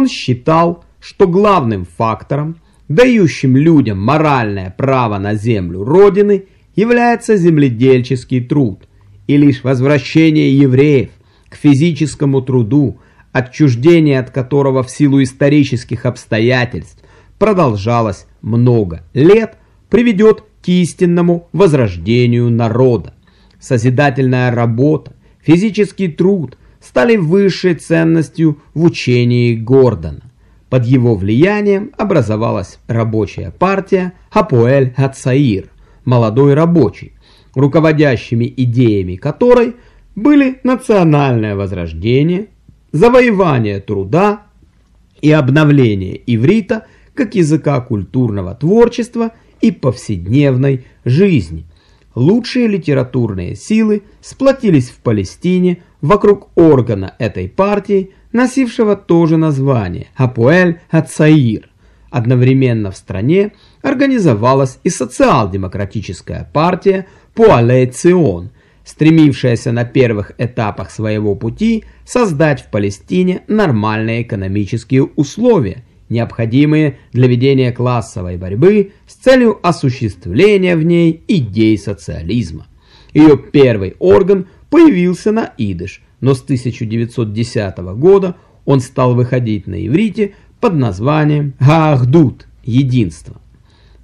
Он считал, что главным фактором, дающим людям моральное право на землю Родины, является земледельческий труд, и лишь возвращение евреев к физическому труду, отчуждение от которого в силу исторических обстоятельств продолжалось много лет, приведет к истинному возрождению народа. Созидательная работа, физический труд стали высшей ценностью в учении Гордона. Под его влиянием образовалась рабочая партия Хапуэль Хацаир, молодой рабочий, руководящими идеями которой были национальное возрождение, завоевание труда и обновление иврита как языка культурного творчества и повседневной жизни. Лучшие литературные силы сплотились в Палестине вокруг органа этой партии, носившего то же название – Апуэль Хацаир. Одновременно в стране организовалась и социал-демократическая партия Пуалей Цион, стремившаяся на первых этапах своего пути создать в Палестине нормальные экономические условия, необходимые для ведения классовой борьбы с целью осуществления в ней идей социализма. Ее первый орган появился на идыш, но с 1910 года он стал выходить на иврите под названием «Гахдут» – «Единство».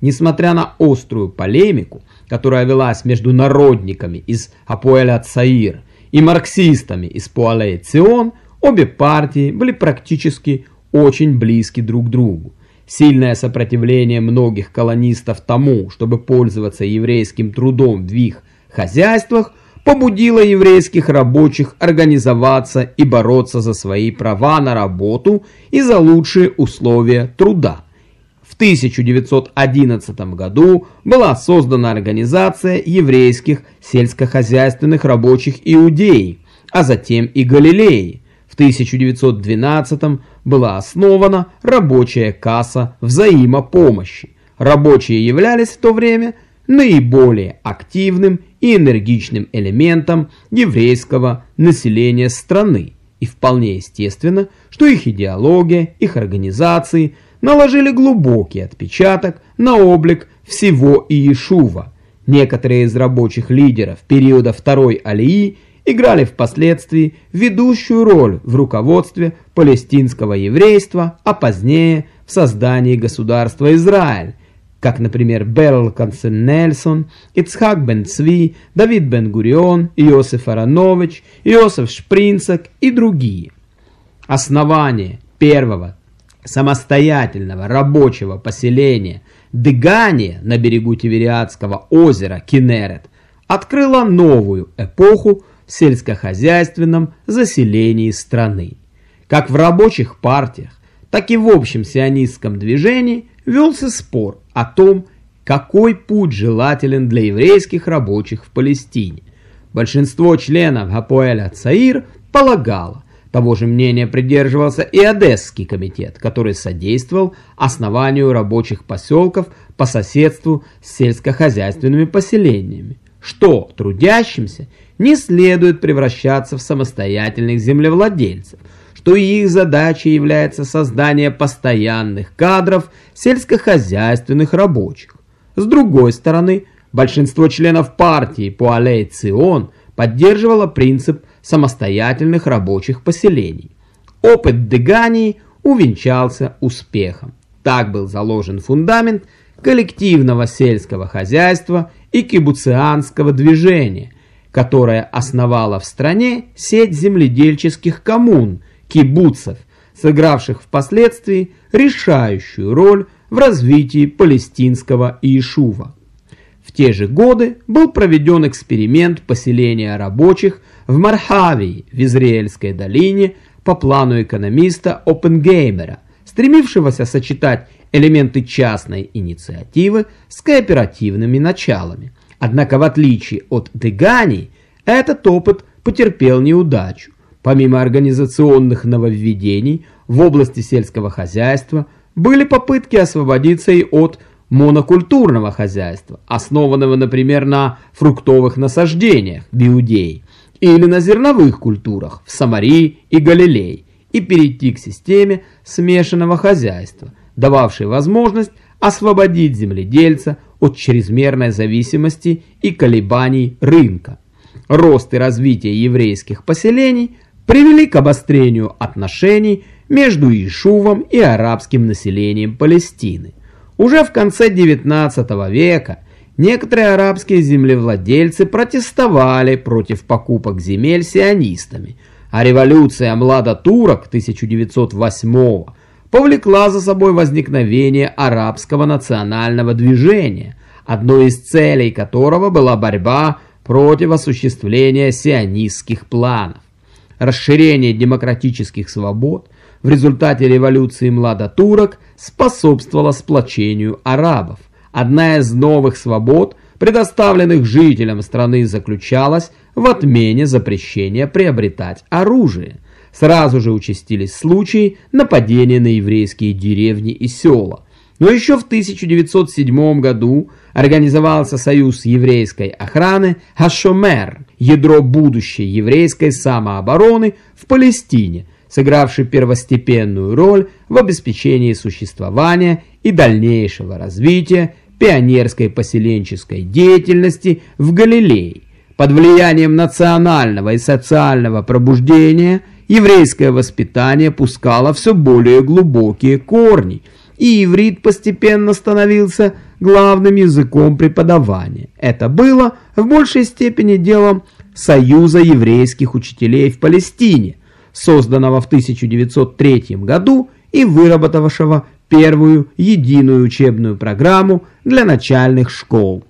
Несмотря на острую полемику, которая велась между народниками из Апуэля Цаир и марксистами из Пуалей Цион, обе партии были практически очень близки друг другу. Сильное сопротивление многих колонистов тому, чтобы пользоваться еврейским трудом в их хозяйствах – побудило еврейских рабочих организоваться и бороться за свои права на работу и за лучшие условия труда. В 1911 году была создана организация еврейских сельскохозяйственных рабочих Иудеи, а затем и Галилеи. В 1912 была основана рабочая касса взаимопомощи. Рабочие являлись в то время наиболее активным и энергичным элементом еврейского населения страны. И вполне естественно, что их идеология, их организации наложили глубокий отпечаток на облик всего Иешува. Некоторые из рабочих лидеров периода Второй Алии играли впоследствии ведущую роль в руководстве палестинского еврейства, а позднее в создании государства Израиль, как, например, Берл Консен Нельсон, Ицхак Бен Цви, Давид Бен Гурион, Иосиф Аронович, Иосиф Шпринцак и другие. Основание первого самостоятельного рабочего поселения Дыгания на берегу Тивериадского озера Кинерет открыло новую эпоху в сельскохозяйственном заселении страны. Как в рабочих партиях, так и в общем сионистском движении велся спор о том, какой путь желателен для еврейских рабочих в Палестине. Большинство членов Гапоэля Цаир полагало, того же мнения придерживался и Одесский комитет, который содействовал основанию рабочих поселков по соседству с сельскохозяйственными поселениями, что трудящимся не следует превращаться в самостоятельных землевладельцев – что их задачей является создание постоянных кадров сельскохозяйственных рабочих. С другой стороны, большинство членов партии Пуалей Цион поддерживало принцип самостоятельных рабочих поселений. Опыт Дегании увенчался успехом. Так был заложен фундамент коллективного сельского хозяйства и кибуцианского движения, которое основало в стране сеть земледельческих коммун – кибуцев, сыгравших впоследствии решающую роль в развитии палестинского Иешува. В те же годы был проведен эксперимент поселения рабочих в Мархавии в Израильской долине по плану экономиста Оппенгеймера, стремившегося сочетать элементы частной инициативы с кооперативными началами. Однако в отличие от Дегани, этот опыт потерпел неудачу. Помимо организационных нововведений в области сельского хозяйства, были попытки освободиться и от монокультурного хозяйства, основанного, например, на фруктовых насаждениях в Иудее или на зерновых культурах в Самарии и Галилее, и перейти к системе смешанного хозяйства, дававшей возможность освободить земледельца от чрезмерной зависимости и колебаний рынка. Рост и развитие еврейских поселений привели к обострению отношений между Ишувом и арабским населением Палестины. Уже в конце XIX века некоторые арабские землевладельцы протестовали против покупок земель сионистами, а революция младотурок 1908 повлекла за собой возникновение арабского национального движения, одной из целей которого была борьба против осуществления сионистских планов. Расширение демократических свобод в результате революции младотурок способствовало сплочению арабов. Одна из новых свобод, предоставленных жителям страны, заключалась в отмене запрещения приобретать оружие. Сразу же участились случаи нападения на еврейские деревни и села. Но еще в 1907 году организовался союз еврейской охраны Хашомер, ядро будущей еврейской самообороны в Палестине, сыгравший первостепенную роль в обеспечении существования и дальнейшего развития пионерской поселенческой деятельности в Галилее. Под влиянием национального и социального пробуждения еврейское воспитание пускало все более глубокие корни – и иврит постепенно становился главным языком преподавания. Это было в большей степени делом Союза еврейских учителей в Палестине, созданного в 1903 году и выработавшего первую единую учебную программу для начальных школ.